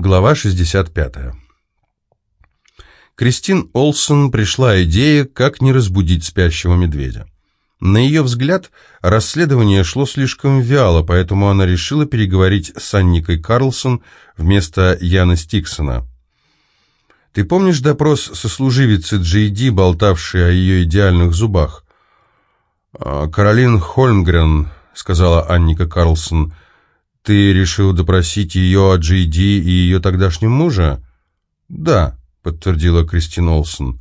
Глава 65. Кристин Олсон пришла идея, как не разбудить спящего медведя. На ее взгляд, расследование шло слишком вяло, поэтому она решила переговорить с Анникой Карлсон вместо Яна Стиксона. «Ты помнишь допрос сослуживицы Джейди, болтавшей о ее идеальных зубах?» «А, «Каролин Хольмгрен», — сказала Анника Карлсон, — «Ты решил допросить ее о Джейди и ее тогдашнем муже?» «Да», — подтвердила Кристин Олсон.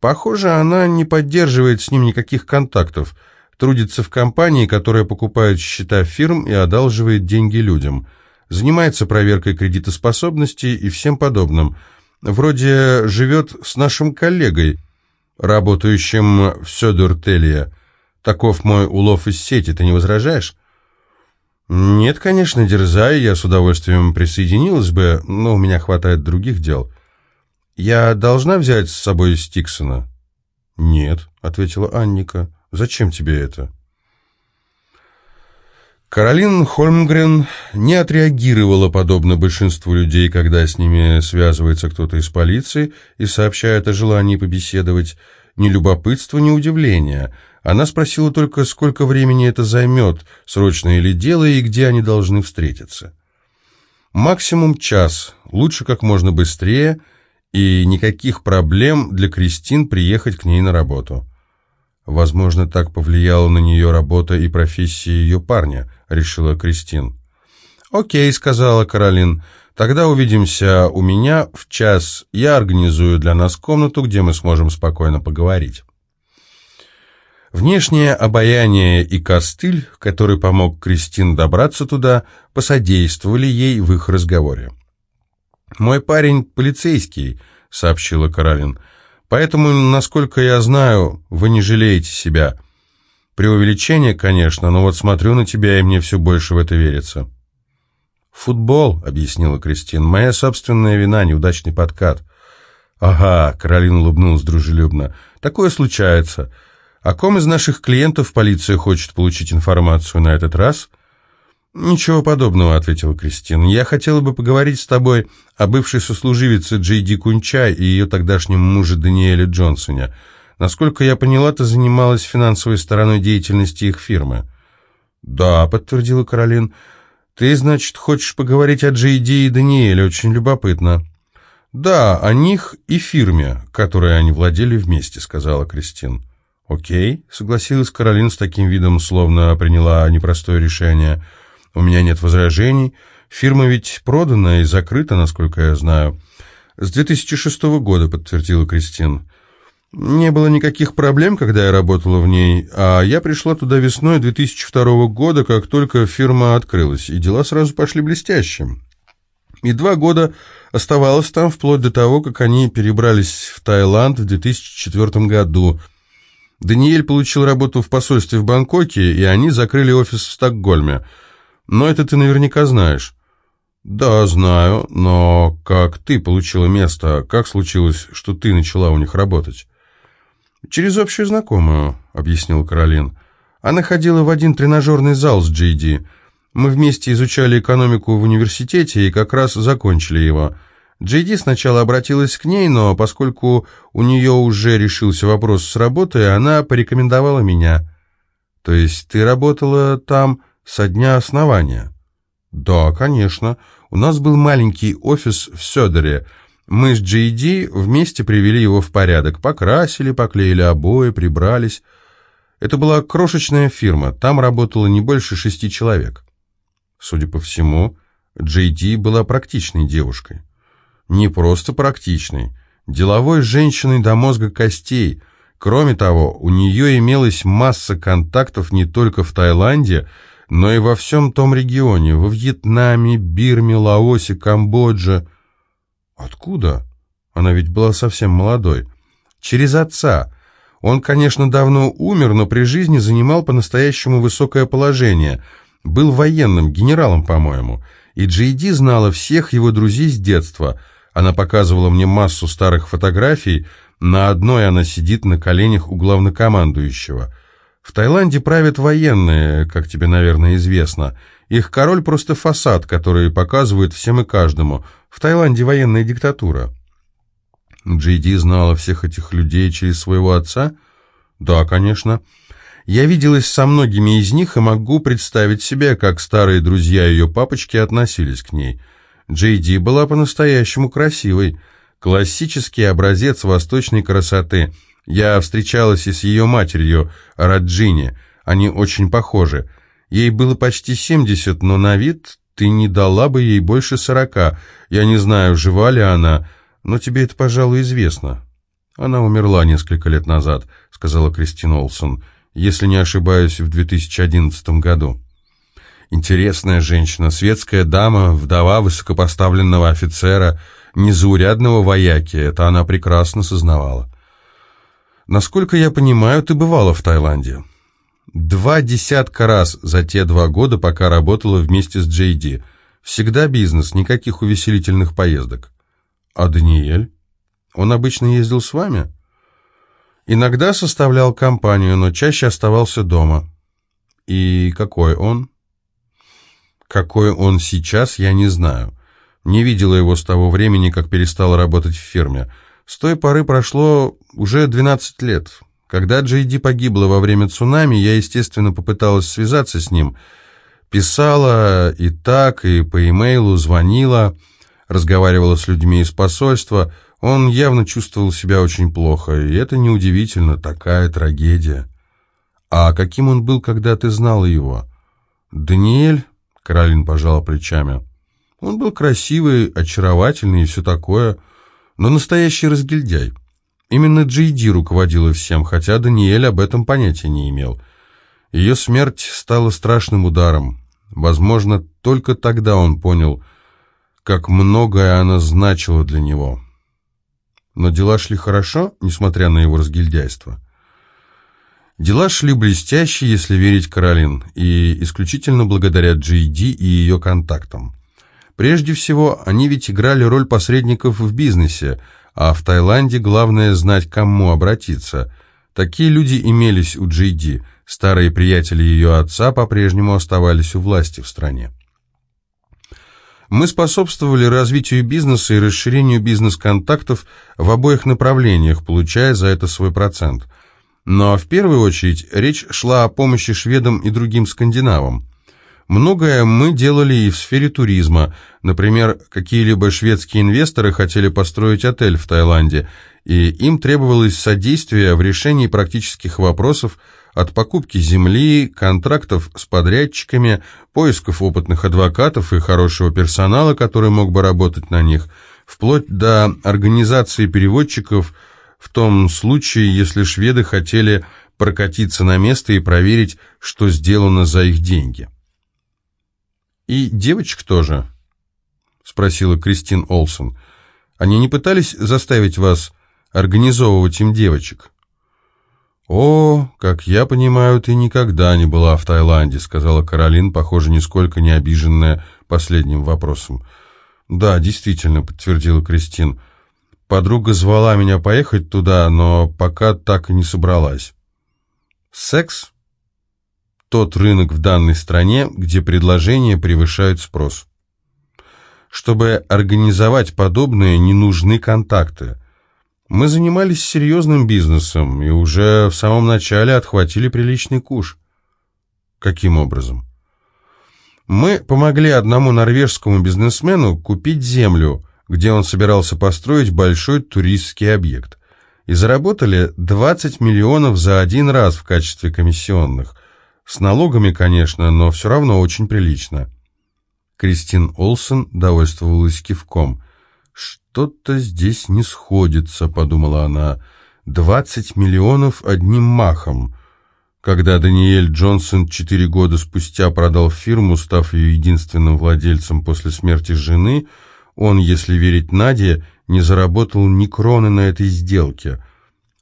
«Похоже, она не поддерживает с ним никаких контактов, трудится в компании, которая покупает счета фирм и одалживает деньги людям, занимается проверкой кредитоспособности и всем подобным. Вроде живет с нашим коллегой, работающим в Сёдуртелье. Таков мой улов из сети, ты не возражаешь?» «Нет, конечно, дерзай, я с удовольствием присоединилась бы, но у меня хватает других дел. Я должна взять с собой Стиксона?» «Нет», — ответила Анника. «Зачем тебе это?» Каролин Хольмгрен не отреагировала подобно большинству людей, когда с ними связывается кто-то из полиции и сообщает о желании побеседовать. Ни любопытства, ни удивления — она спросила только, сколько времени это займет, срочное ли дело и где они должны встретиться. Максимум час, лучше как можно быстрее, и никаких проблем для Кристин приехать к ней на работу. Возможно, так повлияла на нее работа и профессия ее парня, решила Кристин. «Окей», — сказала Каролин, — «тогда увидимся у меня в час. Я организую для нас комнату, где мы сможем спокойно поговорить». Внешнее обаяние и костыль, который помог Кристин добраться туда, посодействовали ей в их разговоре. «Мой парень полицейский», — сообщила Каролин, — «поэтому, насколько я знаю, вы не жалеете себя. Преувеличение, конечно, но вот смотрю на тебя, и мне все больше в это верится». «Футбол», — объяснила Кристин, — «моя собственная вина, неудачный подкат». «Ага», — Каролин улыбнулась дружелюбно, — «такое случается». О ком из наших клиентов полиция хочет получить информацию на этот раз? Ничего подобного, ответила Кристина. Я хотела бы поговорить с тобой о бывшей сослуживице Джей Кунчай и ее тогдашнем муже Даниэле Джонсоне. Насколько я поняла, ты занималась финансовой стороной деятельности их фирмы. Да, подтвердила Каролин. Ты, значит, хочешь поговорить о Джей и Даниэле, очень любопытно. Да, о них и фирме, которой они владели вместе, сказала Кристина. «Окей», — согласилась Каролин с таким видом, словно приняла непростое решение. «У меня нет возражений. Фирма ведь продана и закрыта, насколько я знаю». «С 2006 года», — подтвердила Кристин. «Не было никаких проблем, когда я работала в ней, а я пришла туда весной 2002 года, как только фирма открылась, и дела сразу пошли блестящим. И два года оставалась там, вплоть до того, как они перебрались в Таиланд в 2004 году». Даниэль получил работу в посольстве в Бангкоке, и они закрыли офис в Стокгольме. Но это ты наверняка знаешь. Да, знаю, но как ты получила место, как случилось, что ты начала у них работать? Через общую знакомую, объяснил Каролин. Она ходила в один тренажерный зал с Джейди. Мы вместе изучали экономику в университете и как раз закончили его. Джейди сначала обратилась к ней, но поскольку у нее уже решился вопрос с работой, она порекомендовала меня. То есть ты работала там со дня основания? Да, конечно. У нас был маленький офис в Сёдере. Мы с Джейди вместе привели его в порядок, покрасили, поклеили обои, прибрались. Это была крошечная фирма, там работало не больше шести человек. Судя по всему, Джейди была практичной девушкой не просто практичной, деловой женщиной до мозга костей. Кроме того, у нее имелась масса контактов не только в Таиланде, но и во всем том регионе, во Вьетнаме, Бирме, Лаосе, Камбодже. Откуда? Она ведь была совсем молодой. Через отца. Он, конечно, давно умер, но при жизни занимал по-настоящему высокое положение. Был военным, генералом, по-моему. И Джейди знала всех его друзей с детства – она показывала мне массу старых фотографий, на одной она сидит на коленях у главнокомандующего. В Таиланде правят военные, как тебе, наверное, известно, Их король просто фасад, который показывают всем и каждому. В Таиланде военная диктатура. Джейди знала всех этих людей через своего отца? Да, конечно. Я виделась со многими из них и могу представить себе, как старые друзья ее папочки относились к ней. Джейди была по-настоящему красивой. Классический образец восточной красоты. Я встречалась и с ее матерью, Раджини. Они очень похожи. Ей было почти 70, но на вид ты не дала бы ей больше сорока. Я не знаю, жива ли она, но тебе это, пожалуй, известно. Она умерла несколько лет назад, сказала Кристина Олсон если не ошибаюсь, в 2011 году. Интересная женщина, светская дама, вдова высокопоставленного офицера, незаурядного вояки, это она прекрасно сознавала. Насколько я понимаю, ты бывала в Таиланде. Два десятка раз за те два года, пока работала вместе с Джейди. Всегда бизнес, никаких увеселительных поездок. А Даниэль? Он обычно ездил с вами? Иногда составлял компанию, но чаще оставался дома. И какой он? Какой он сейчас, я не знаю. Не видела его с того времени, как перестала работать в фирме. С той поры прошло уже 12 лет. Когда Джейди погибла во время цунами, я, естественно, попыталась связаться с ним. Писала и так, и по имейлу, звонила, разговаривала с людьми из посольства – он явно чувствовал себя очень плохо, и это неудивительно, такая трагедия. А каким он был, когда ты знала его? Даниэль, Каролин пожала плечами. Он был красивый, очаровательный и все такое, но настоящий разгильдяй. Именно Джейди руководила всем, хотя Даниэль об этом понятия не имел. Ее смерть стала страшным ударом. Возможно, только тогда он понял, как многое она значила для него но дела шли хорошо, несмотря на его разгильдяйство. Дела шли блестяще, если верить Каролин, и исключительно благодаря Джейди и ее контактам. Прежде всего, они ведь играли роль посредников в бизнесе, а в Таиланде главное знать, к кому обратиться. Такие люди имелись у Джейди, старые приятели ее отца по-прежнему оставались у власти в стране. Мы способствовали развитию бизнеса и расширению бизнес-контактов в обоих направлениях, получая за это свой процент. Но в первую очередь речь шла о помощи шведам и другим скандинавам. Многое мы делали и в сфере туризма. Например, какие-либо шведские инвесторы хотели построить отель в Таиланде, и им требовалось содействие в решении практических вопросов, от покупки земли, контрактов с подрядчиками, поисков опытных адвокатов и хорошего персонала, который мог бы работать на них, вплоть до организации переводчиков в том случае, если шведы хотели прокатиться на место и проверить, что сделано за их деньги. «И девочек тоже?» — спросила Кристин Олсон. «Они не пытались заставить вас организовывать им девочек?» «О, как я понимаю, ты никогда не была в Таиланде», — сказала Каролин, похоже, нисколько не обиженная последним вопросом. «Да, действительно», — подтвердила Кристин. «Подруга звала меня поехать туда, но пока так и не собралась». «Секс?» «Тот рынок в данной стране, где предложения превышают спрос». «Чтобы организовать подобное, не нужны контакты». Мы занимались серьезным бизнесом и уже в самом начале отхватили приличный куш. Каким образом? Мы помогли одному норвежскому бизнесмену купить землю, где он собирался построить большой туристский объект. И заработали 20 миллионов за один раз в качестве комиссионных. С налогами, конечно, но все равно очень прилично. Кристин Олсен довольствовалась кивком – «Что-то здесь не сходится», — подумала она. «Двадцать миллионов одним махом». Когда Даниэль Джонсон четыре года спустя продал фирму, став ее единственным владельцем после смерти жены, он, если верить Наде, не заработал ни кроны на этой сделке.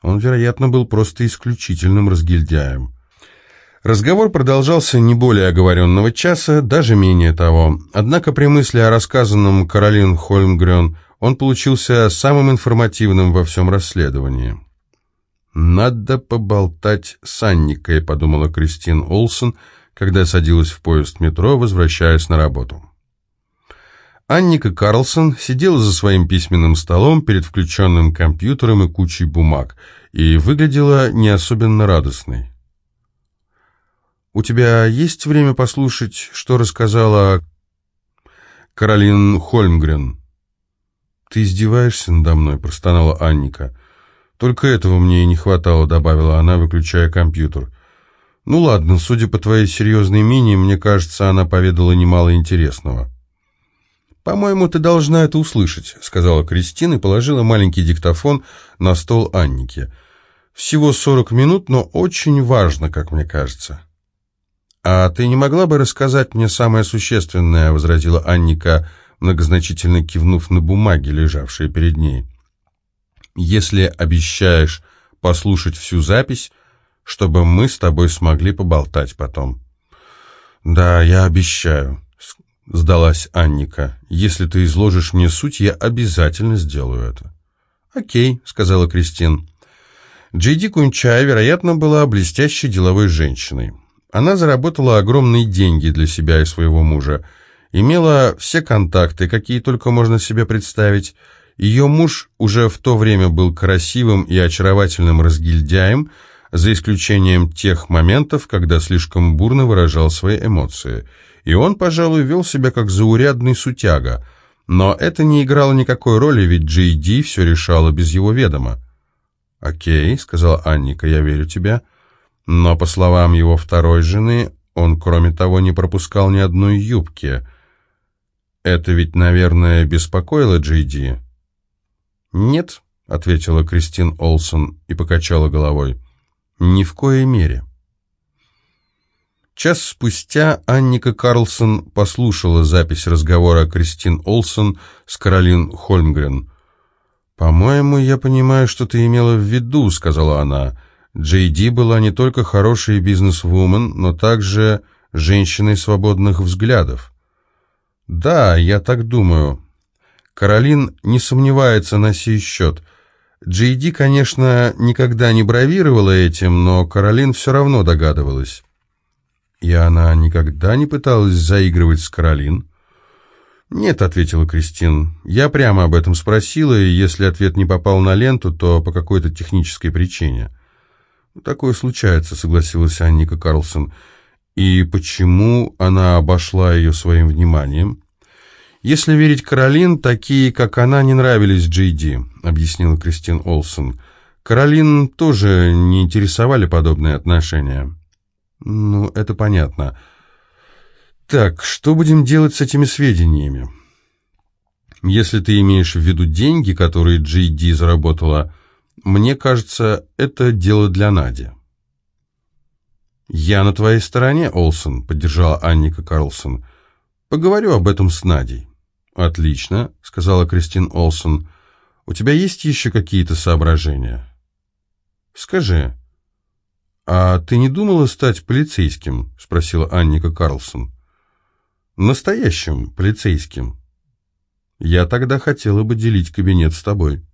Он, вероятно, был просто исключительным разгильдяем. Разговор продолжался не более оговоренного часа, даже менее того. Однако при мысли о рассказанном Каролин Хольмгрен он получился самым информативным во всем расследовании. «Надо поболтать с Анникой», — подумала Кристин Олсен, когда садилась в поезд метро, возвращаясь на работу. Анника Карлсон сидела за своим письменным столом перед включенным компьютером и кучей бумаг и выглядела не особенно радостной. «У тебя есть время послушать, что рассказала Каролин Хольмгрен?» «Ты издеваешься надо мной?» – простонала Анника. «Только этого мне и не хватало», – добавила она, выключая компьютер. «Ну ладно, судя по твоей серьезной мине, мне кажется, она поведала немало интересного». «По-моему, ты должна это услышать», — сказала Кристина и положила маленький диктофон на стол Анники. «Всего сорок минут, но очень важно, как мне кажется». «А ты не могла бы рассказать мне самое существенное?» — возразила Анника, многозначительно кивнув на бумаги, лежавшие перед ней. «Если обещаешь послушать всю запись, чтобы мы с тобой смогли поболтать потом». «Да, я обещаю», — сдалась Анника. «Если ты изложишь мне суть, я обязательно сделаю это». «Окей», — сказала Кристин. Джейди Кунчай, вероятно, была блестящей деловой женщиной. Она заработала огромные деньги для себя и своего мужа, имела все контакты, какие только можно себе представить. Ее муж уже в то время был красивым и очаровательным разгильдяем, за исключением тех моментов, когда слишком бурно выражал свои эмоции — и он, пожалуй, вел себя как заурядный сутяга. Но это не играло никакой роли, ведь Джей Ди все решала без его ведома. «Окей», — сказала Анника, — «я верю тебе». Но, по словам его второй жены, он, кроме того, не пропускал ни одной юбки. Это ведь, наверное, беспокоило Джей Ди? «Нет», — ответила Кристин Олсон и покачала головой. «Ни в коей мере». Час спустя Анника Карлсон послушала запись разговора Кристин Олсон с Каролин Хольмгрен. «По-моему, я понимаю, что ты имела в виду», — сказала она. «Джей Ди была не только хорошей бизнес-вумен, но также женщиной свободных взглядов». «Да, я так думаю». Каролин не сомневается на сей счет. Джей Ди, конечно, никогда не бравировала этим, но Каролин все равно догадывалась. И она никогда не пыталась заигрывать с Каролин? «Нет», — ответила Кристин. «Я прямо об этом спросила, и если ответ не попал на ленту, то по какой-то технической причине». «Такое случается», — согласилась Анника Карлсон. «И почему она обошла ее своим вниманием?» «Если верить Каролин, такие, как она, не нравились Джейди», — объяснила Кристин Олсон. «Каролин тоже не интересовали подобные отношения». Ну, это понятно. Так, что будем делать с этими сведениями? Если ты имеешь в виду деньги, которые Джей заработала, мне кажется, это дело для Нади. «Я на твоей стороне, Олсон», — поддержала Анника Карлсон. «Поговорю об этом с Надей». «Отлично», — сказала Кристин Олсон. «У тебя есть еще какие-то соображения?» «Скажи». «А ты не думала стать полицейским?» — спросила Анника Карлсон. «Настоящим полицейским. Я тогда хотела бы делить кабинет с тобой».